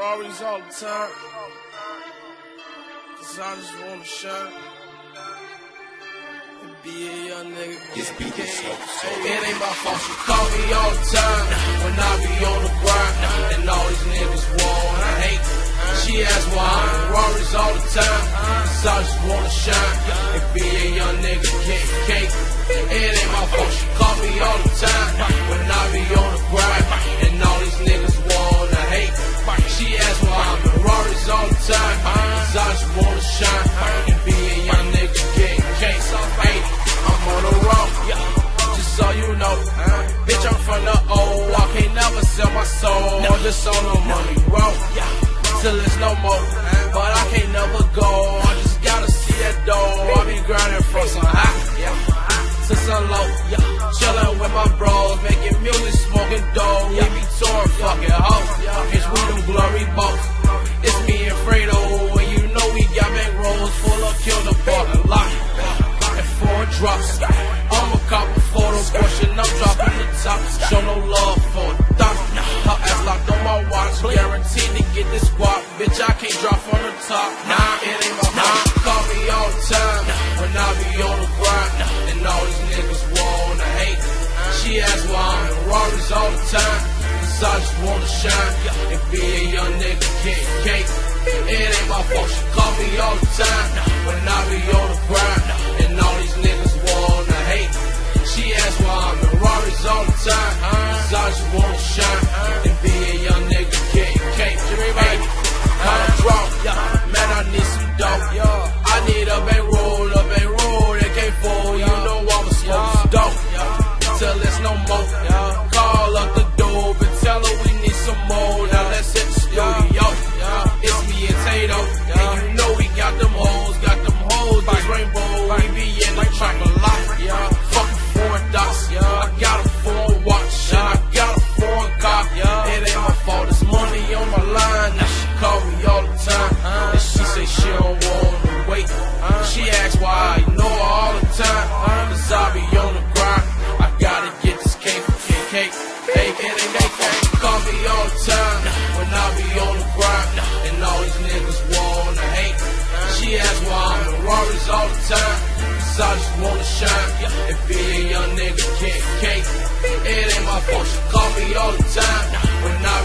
Ferraris all the time. Cause I just wanna shine. Be a young nigga. This beat is so, so. It ain't my fault, she call me all the time. When I be on the grind, and all these niggas want I hate. She asks why Ferraris all the time. Cause I just wanna shine. Shine. And be a young nigga, get cake. Hey, I'm on the road. Just so you know, bitch, I'm from the old. I can't never sell my soul. i Just on the money road. Till it's no more. But I can't never go. I just gotta see that dough. I be grinding from some high to some low. Chillin' with my bros, making music, smoking dope. We be touring fucking hoes. Bitch, we them Glory Boyz. Kill the parking lot. And four drops. I'm a cop for the portion, I'm dropping the top. Show no love for a thought. Her ass locked on my watch, guaranteed to get this squad. Bitch, I can't drop from the top. Nah, it ain't my mom. Call me all the time when I be on the grind. And all these niggas shine and be a young nigga get cake. It ain't my fault, she call me all the time when I be on the grind. And all these niggas wanna hate. She asks why I'm in Ferraris all the time. Cause I just wanna shine and be a young nigga get cake. To draw, man, I need some dope. I need a bankroll shine. If it ain't young nigga, can't cake. It ain't my fault. She call me all the time. When I